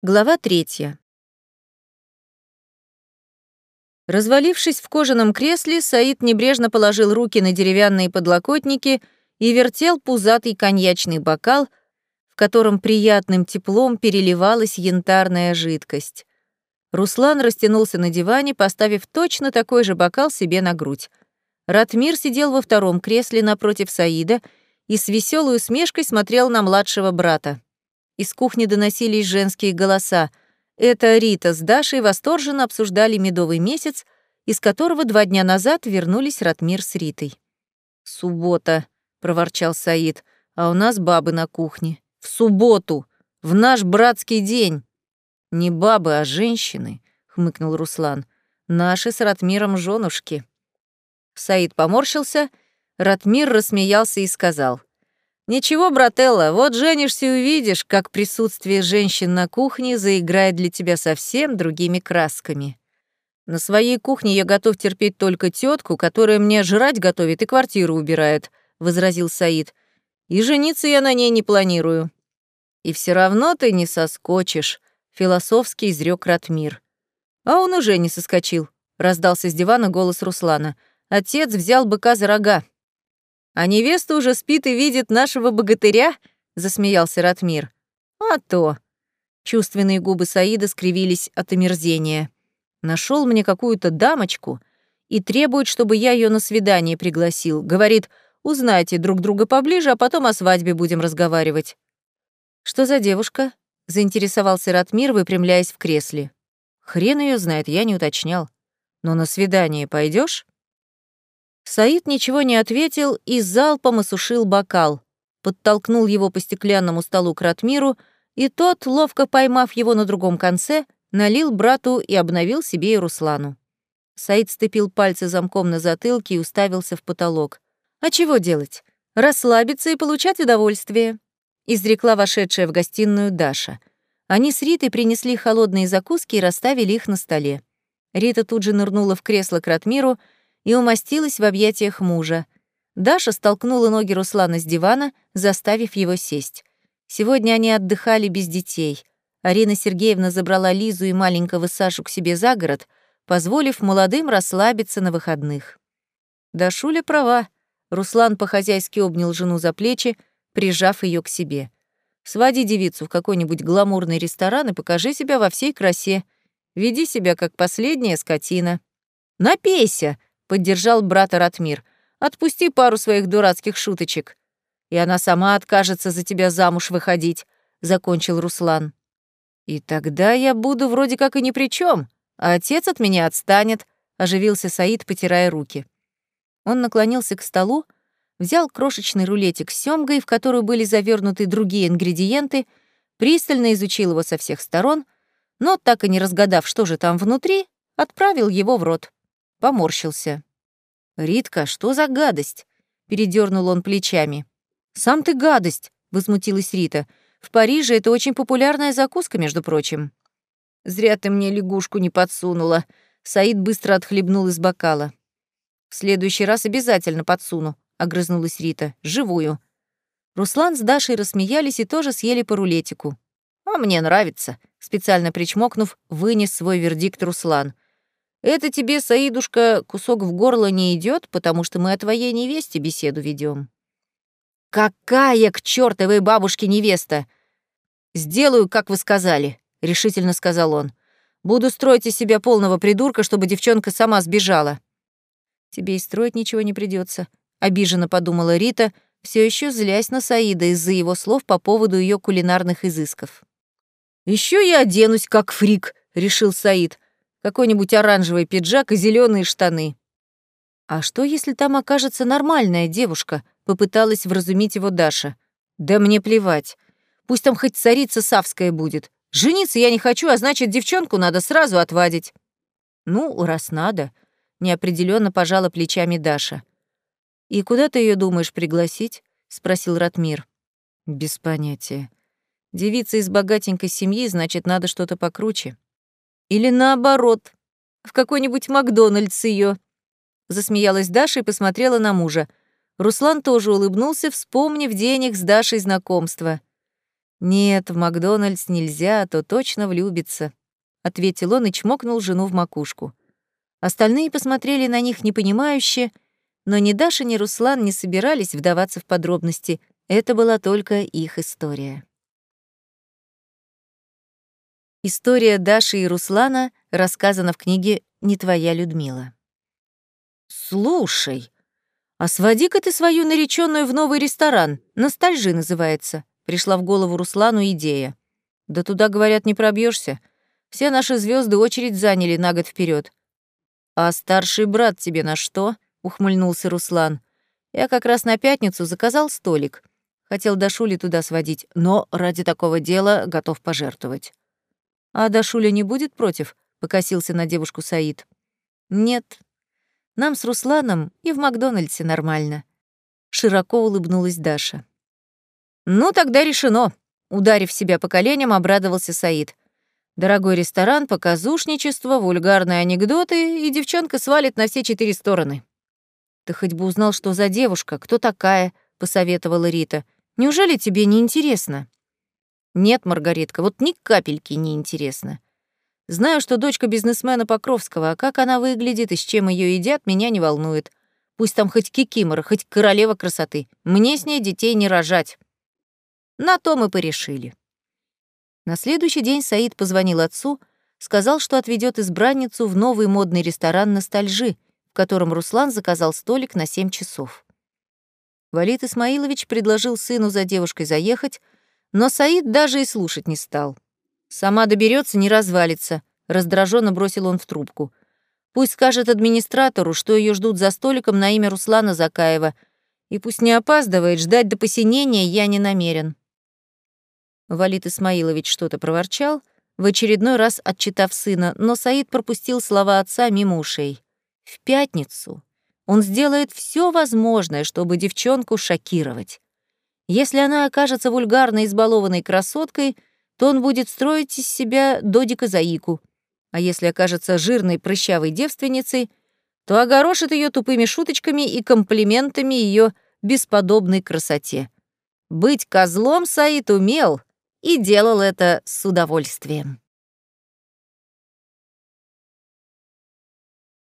Глава третья. Развалившись в кожаном кресле, Саид небрежно положил руки на деревянные подлокотники и вертел пузатый коньячный бокал, в котором приятным теплом переливалась янтарная жидкость. Руслан растянулся на диване, поставив точно такой же бокал себе на грудь. Ратмир сидел во втором кресле напротив Саида и с веселой усмешкой смотрел на младшего брата. Из кухни доносились женские голоса. Это Рита с Дашей восторженно обсуждали медовый месяц, из которого два дня назад вернулись Ратмир с Ритой. «Суббота», — проворчал Саид, — «а у нас бабы на кухне. В субботу! В наш братский день!» «Не бабы, а женщины», — хмыкнул Руслан. «Наши с Ратмиром женушки». Саид поморщился, Ратмир рассмеялся и сказал. «Ничего, брателла, вот женишься и увидишь, как присутствие женщин на кухне заиграет для тебя совсем другими красками. На своей кухне я готов терпеть только тетку, которая мне жрать готовит и квартиру убирает», — возразил Саид. «И жениться я на ней не планирую». «И все равно ты не соскочишь», — философски изрек Ратмир. А он уже не соскочил, — раздался с дивана голос Руслана. Отец взял быка за рога. «А невеста уже спит и видит нашего богатыря?» — засмеялся Ратмир. «А то!» Чувственные губы Саида скривились от омерзения. Нашел мне какую-то дамочку и требует, чтобы я ее на свидание пригласил. Говорит, узнайте друг друга поближе, а потом о свадьбе будем разговаривать. «Что за девушка?» — заинтересовался Ратмир, выпрямляясь в кресле. «Хрен ее знает, я не уточнял. Но на свидание пойдешь? Саид ничего не ответил и залпом осушил бокал, подтолкнул его по стеклянному столу к Ратмиру, и тот, ловко поймав его на другом конце, налил брату и обновил себе и Руслану. Саид степил пальцы замком на затылке и уставился в потолок. «А чего делать? Расслабиться и получать удовольствие», — изрекла вошедшая в гостиную Даша. Они с Ритой принесли холодные закуски и расставили их на столе. Рита тут же нырнула в кресло к Ратмиру и умостилась в объятиях мужа. Даша столкнула ноги Руслана с дивана, заставив его сесть. Сегодня они отдыхали без детей. Арина Сергеевна забрала Лизу и маленького Сашу к себе за город, позволив молодым расслабиться на выходных. Дашуля права. Руслан по-хозяйски обнял жену за плечи, прижав ее к себе. «Своди девицу в какой-нибудь гламурный ресторан и покажи себя во всей красе. Веди себя как последняя скотина. Напейся!» Поддержал брата Ратмир. Отпусти пару своих дурацких шуточек. И она сама откажется за тебя замуж выходить, закончил Руслан. И тогда я буду вроде как и ни при чем, а отец от меня отстанет, оживился Саид, потирая руки. Он наклонился к столу, взял крошечный рулетик с сёмгой, в которую были завернуты другие ингредиенты, пристально изучил его со всех сторон, но, так и не разгадав, что же там внутри, отправил его в рот. Поморщился. «Ритка, что за гадость?» — передернул он плечами. «Сам ты гадость!» — возмутилась Рита. «В Париже это очень популярная закуска, между прочим». «Зря ты мне лягушку не подсунула», — Саид быстро отхлебнул из бокала. «В следующий раз обязательно подсуну», — огрызнулась Рита. «Живую». Руслан с Дашей рассмеялись и тоже съели по рулетику. «А мне нравится», — специально причмокнув, вынес свой вердикт Руслан. Это тебе, Саидушка, кусок в горло не идет, потому что мы о твоей невесте беседу ведем. Какая к чертовой бабушке невеста? Сделаю, как вы сказали, решительно сказал он. Буду строить из себя полного придурка, чтобы девчонка сама сбежала. Тебе и строить ничего не придется, обиженно подумала Рита, все еще злясь на Саида из-за его слов по поводу ее кулинарных изысков. Еще я оденусь как фрик, решил Саид какой-нибудь оранжевый пиджак и зеленые штаны. А что, если там окажется нормальная девушка? Попыталась вразумить его Даша. Да мне плевать. Пусть там хоть царица Савская будет. Жениться я не хочу, а значит, девчонку надо сразу отвадить. Ну, раз надо, неопределенно пожала плечами Даша. И куда ты ее думаешь пригласить? спросил Ратмир. Без понятия. Девица из богатенькой семьи, значит, надо что-то покруче. Или наоборот, в какой-нибудь Макдональдс ее. Засмеялась Даша и посмотрела на мужа. Руслан тоже улыбнулся, вспомнив день их с Дашей знакомства. «Нет, в Макдональдс нельзя, а то точно влюбится», — ответил он и чмокнул жену в макушку. Остальные посмотрели на них непонимающе, но ни Даша, ни Руслан не собирались вдаваться в подробности. Это была только их история. История Даши и Руслана рассказана в книге «Не твоя Людмила». «Слушай, а своди-ка ты свою нареченную в новый ресторан, ностальжи называется», пришла в голову Руслану идея. «Да туда, говорят, не пробьешься. Все наши звезды очередь заняли на год вперед. «А старший брат тебе на что?» — ухмыльнулся Руслан. «Я как раз на пятницу заказал столик. Хотел Дашули туда сводить, но ради такого дела готов пожертвовать». «А Дашуля не будет против?» — покосился на девушку Саид. «Нет. Нам с Русланом и в Макдональдсе нормально». Широко улыбнулась Даша. «Ну, тогда решено», — ударив себя по коленям, обрадовался Саид. «Дорогой ресторан, показушничество, вульгарные анекдоты, и девчонка свалит на все четыре стороны». «Ты хоть бы узнал, что за девушка, кто такая?» — посоветовала Рита. «Неужели тебе не интересно?» Нет, Маргаритка, вот ни капельки не интересно. Знаю, что дочка бизнесмена Покровского, а как она выглядит и с чем ее едят, меня не волнует. Пусть там хоть кикимора, хоть королева красоты. Мне с ней детей не рожать. На то мы порешили. На следующий день Саид позвонил отцу, сказал, что отведет избранницу в новый модный ресторан «Ностальжи», в котором Руслан заказал столик на 7 часов. Валид Исмаилович предложил сыну за девушкой заехать, но Саид даже и слушать не стал. «Сама доберется, не развалится», — раздраженно бросил он в трубку. «Пусть скажет администратору, что ее ждут за столиком на имя Руслана Закаева, и пусть не опаздывает, ждать до посинения я не намерен». Валид Исмаилович что-то проворчал, в очередной раз отчитав сына, но Саид пропустил слова отца мимо ушей. «В пятницу он сделает все возможное, чтобы девчонку шокировать. Если она окажется вульгарной избалованной красоткой, то он будет строить из себя додика-заику. А если окажется жирной прыщавой девственницей, то огорошит ее тупыми шуточками и комплиментами ее бесподобной красоте. Быть козлом Саид умел и делал это с удовольствием.